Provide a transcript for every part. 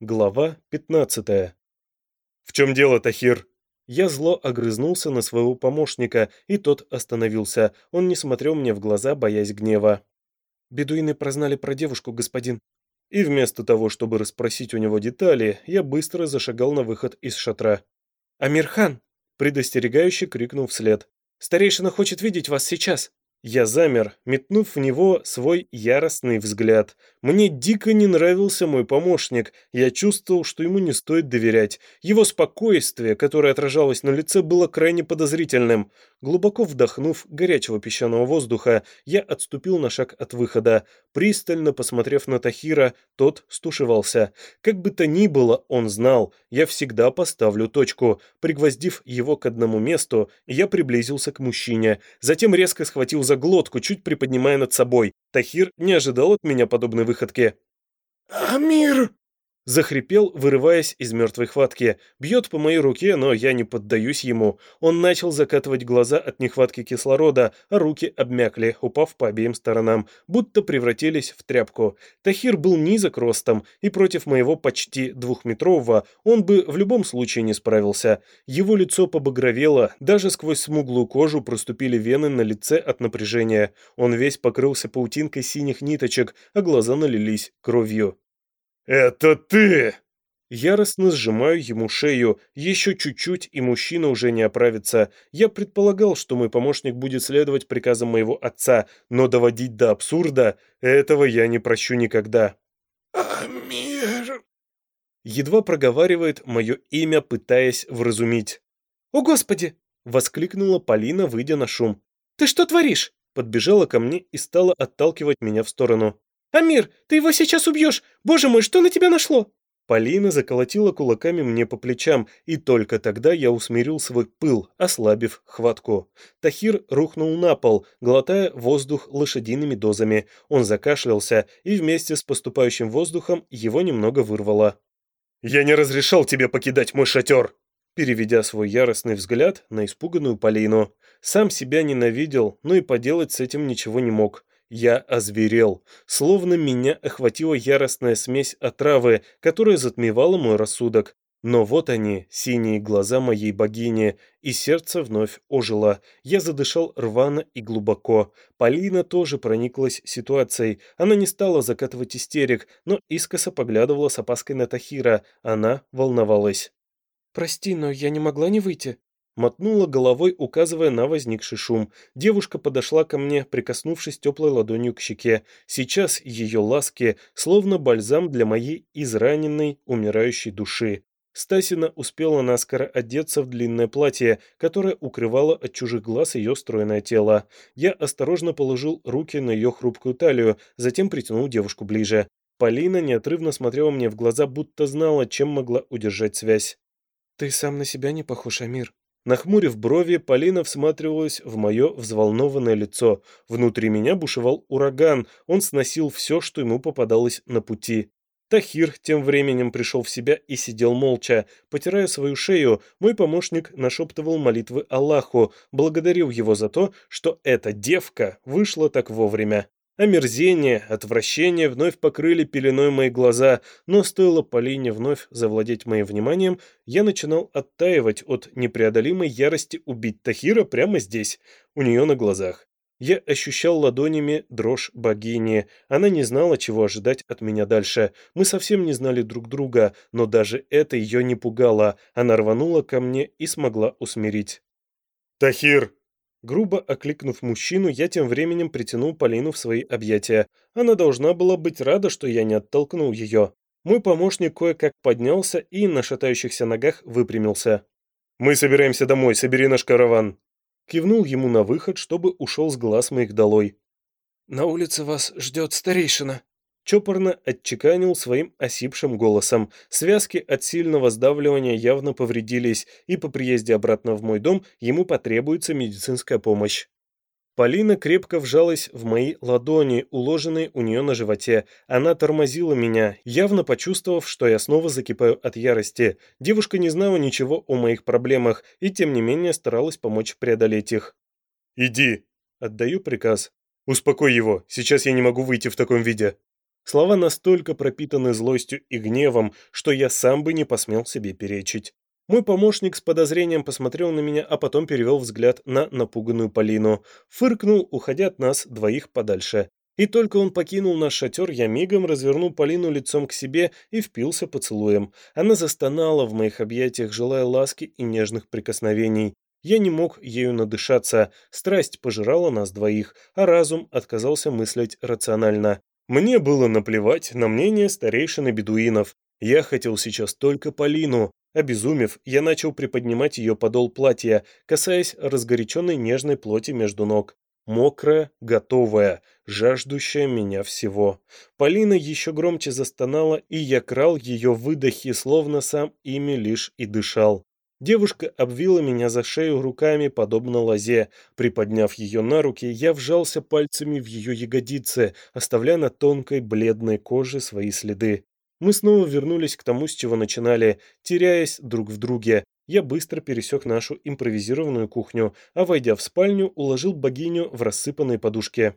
Глава 15. «В чем дело, Тахир?» Я зло огрызнулся на своего помощника, и тот остановился. Он не смотрел мне в глаза, боясь гнева. «Бедуины прознали про девушку, господин». И вместо того, чтобы расспросить у него детали, я быстро зашагал на выход из шатра. «Амирхан!» – предостерегающе крикнул вслед. «Старейшина хочет видеть вас сейчас!» Я замер, метнув в него свой яростный взгляд. Мне дико не нравился мой помощник. Я чувствовал, что ему не стоит доверять. Его спокойствие, которое отражалось на лице, было крайне подозрительным. Глубоко вдохнув горячего песчаного воздуха, я отступил на шаг от выхода. Пристально посмотрев на Тахира, тот стушевался. Как бы то ни было, он знал, я всегда поставлю точку. Пригвоздив его к одному месту, я приблизился к мужчине. Затем резко схватил за глотку, чуть приподнимая над собой. Тахир не ожидал от меня подобной выходки. «Амир!» Захрипел, вырываясь из мертвой хватки. Бьет по моей руке, но я не поддаюсь ему. Он начал закатывать глаза от нехватки кислорода, а руки обмякли, упав по обеим сторонам, будто превратились в тряпку. Тахир был низок ростом, и против моего почти двухметрового он бы в любом случае не справился. Его лицо побагровело, даже сквозь смуглую кожу проступили вены на лице от напряжения. Он весь покрылся паутинкой синих ниточек, а глаза налились кровью. «Это ты!» Яростно сжимаю ему шею, еще чуть-чуть, и мужчина уже не оправится. Я предполагал, что мой помощник будет следовать приказам моего отца, но доводить до абсурда этого я не прощу никогда. «Амир!» Едва проговаривает мое имя, пытаясь вразумить. «О, Господи!» — воскликнула Полина, выйдя на шум. «Ты что творишь?» Подбежала ко мне и стала отталкивать меня в сторону. «Амир, ты его сейчас убьешь! Боже мой, что на тебя нашло?» Полина заколотила кулаками мне по плечам, и только тогда я усмирил свой пыл, ослабив хватку. Тахир рухнул на пол, глотая воздух лошадиными дозами. Он закашлялся, и вместе с поступающим воздухом его немного вырвало. «Я не разрешал тебе покидать мой шатер!» Переведя свой яростный взгляд на испуганную Полину. Сам себя ненавидел, но и поделать с этим ничего не мог. Я озверел, словно меня охватила яростная смесь отравы, которая затмевала мой рассудок. Но вот они, синие глаза моей богини, и сердце вновь ожило. Я задышал рвано и глубоко. Полина тоже прониклась ситуацией. Она не стала закатывать истерик, но искоса поглядывала с опаской на Тахира. Она волновалась. «Прости, но я не могла не выйти», Мотнула головой, указывая на возникший шум. Девушка подошла ко мне, прикоснувшись теплой ладонью к щеке. Сейчас ее ласки, словно бальзам для моей израненной, умирающей души. Стасина успела наскоро одеться в длинное платье, которое укрывало от чужих глаз ее стройное тело. Я осторожно положил руки на ее хрупкую талию, затем притянул девушку ближе. Полина неотрывно смотрела мне в глаза, будто знала, чем могла удержать связь. «Ты сам на себя не похож, Амир», Нахмурив брови, Полина всматривалась в мое взволнованное лицо. Внутри меня бушевал ураган, он сносил все, что ему попадалось на пути. Тахир тем временем пришел в себя и сидел молча. Потирая свою шею, мой помощник нашептывал молитвы Аллаху, благодарил его за то, что эта девка вышла так вовремя. Омерзение, отвращение вновь покрыли пеленой мои глаза, но стоило Полине вновь завладеть моим вниманием, я начинал оттаивать от непреодолимой ярости убить Тахира прямо здесь, у нее на глазах. Я ощущал ладонями дрожь богини. Она не знала, чего ожидать от меня дальше. Мы совсем не знали друг друга, но даже это ее не пугало. Она рванула ко мне и смогла усмирить. «Тахир!» Грубо окликнув мужчину, я тем временем притянул Полину в свои объятия. Она должна была быть рада, что я не оттолкнул ее. Мой помощник кое-как поднялся и на шатающихся ногах выпрямился. «Мы собираемся домой, собери наш караван!» Кивнул ему на выход, чтобы ушел с глаз моих долой. «На улице вас ждет старейшина», чопорно отчеканил своим осипшим голосом. Связки от сильного сдавливания явно повредились, и по приезде обратно в мой дом ему потребуется медицинская помощь. Полина крепко вжалась в мои ладони, уложенные у нее на животе. Она тормозила меня, явно почувствовав, что я снова закипаю от ярости. Девушка не знала ничего о моих проблемах и, тем не менее, старалась помочь преодолеть их. «Иди!» Отдаю приказ. «Успокой его, сейчас я не могу выйти в таком виде». Слова настолько пропитаны злостью и гневом, что я сам бы не посмел себе перечить. Мой помощник с подозрением посмотрел на меня, а потом перевел взгляд на напуганную Полину. Фыркнул, уходя от нас двоих подальше. И только он покинул наш шатер, я мигом развернул Полину лицом к себе и впился поцелуем. Она застонала в моих объятиях, желая ласки и нежных прикосновений. Я не мог ею надышаться, страсть пожирала нас двоих, а разум отказался мыслить рационально. Мне было наплевать на мнение старейшины бедуинов. Я хотел сейчас только Полину. Обезумев, я начал приподнимать ее подол платья, касаясь разгоряченной нежной плоти между ног. Мокрая, готовая, жаждущая меня всего. Полина еще громче застонала, и я крал ее выдохи, словно сам ими лишь и дышал. Девушка обвила меня за шею руками, подобно лозе. Приподняв ее на руки, я вжался пальцами в ее ягодицы, оставляя на тонкой бледной коже свои следы. Мы снова вернулись к тому, с чего начинали, теряясь друг в друге. Я быстро пересек нашу импровизированную кухню, а, войдя в спальню, уложил богиню в рассыпанной подушке.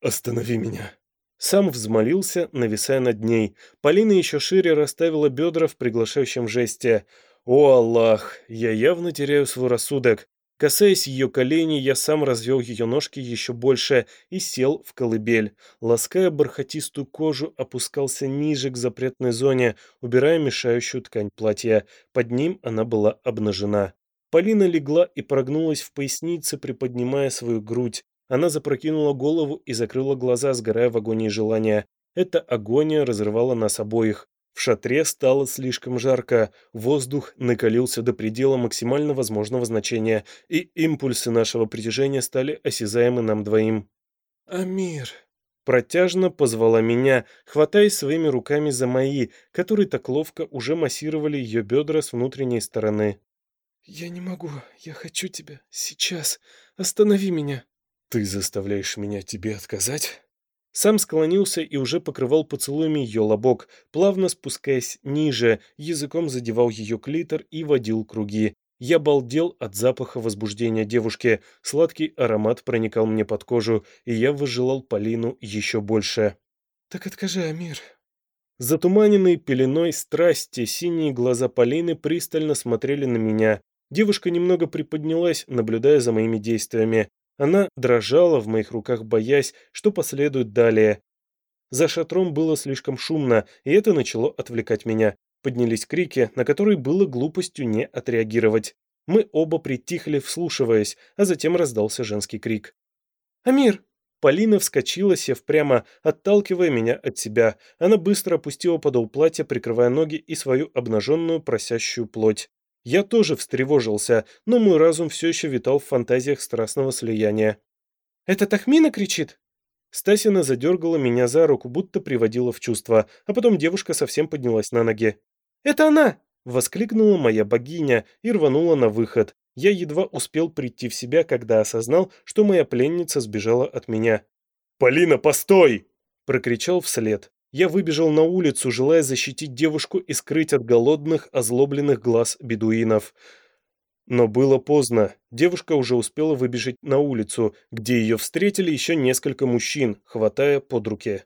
«Останови меня!» Сам взмолился, нависая над ней. Полина еще шире расставила бедра в приглашающем жесте – о, Аллах, я явно теряю свой рассудок. Касаясь ее коленей, я сам развел ее ножки еще больше и сел в колыбель. Лаская бархатистую кожу, опускался ниже к запретной зоне, убирая мешающую ткань платья. Под ним она была обнажена. Полина легла и прогнулась в пояснице, приподнимая свою грудь. Она запрокинула голову и закрыла глаза, сгорая в агонии желания. Эта агония разрывала нас обоих. В шатре стало слишком жарко, воздух накалился до предела максимально возможного значения, и импульсы нашего притяжения стали осязаемы нам двоим. «Амир!» Протяжно позвала меня, хватаясь своими руками за мои, которые так ловко уже массировали ее бедра с внутренней стороны. «Я не могу, я хочу тебя, сейчас, останови меня!» «Ты заставляешь меня тебе отказать?» Сам склонился и уже покрывал поцелуями ее лобок, плавно спускаясь ниже, языком задевал ее клитор и водил круги. Я балдел от запаха возбуждения девушки, сладкий аромат проникал мне под кожу, и я выжелал Полину еще больше. «Так откажи, Амир». Затуманенные пеленой страсти синие глаза Полины пристально смотрели на меня. Девушка немного приподнялась, наблюдая за моими действиями. Она дрожала в моих руках, боясь, что последует далее. За шатром было слишком шумно, и это начало отвлекать меня. Поднялись крики, на которые было глупостью не отреагировать. Мы оба притихли, вслушиваясь, а затем раздался женский крик. «Амир!» Полина вскочила, сев прямо, отталкивая меня от себя. Она быстро опустила подол платья, прикрывая ноги и свою обнаженную просящую плоть. Я тоже встревожился, но мой разум все еще витал в фантазиях страстного слияния. «Это Тахмина кричит?» Стасина задергала меня за руку, будто приводила в чувство, а потом девушка совсем поднялась на ноги. «Это она!» — воскликнула моя богиня и рванула на выход. Я едва успел прийти в себя, когда осознал, что моя пленница сбежала от меня. «Полина, постой!» — прокричал вслед. Я выбежал на улицу, желая защитить девушку и скрыть от голодных, озлобленных глаз бедуинов. Но было поздно. Девушка уже успела выбежать на улицу, где ее встретили еще несколько мужчин, хватая под руки.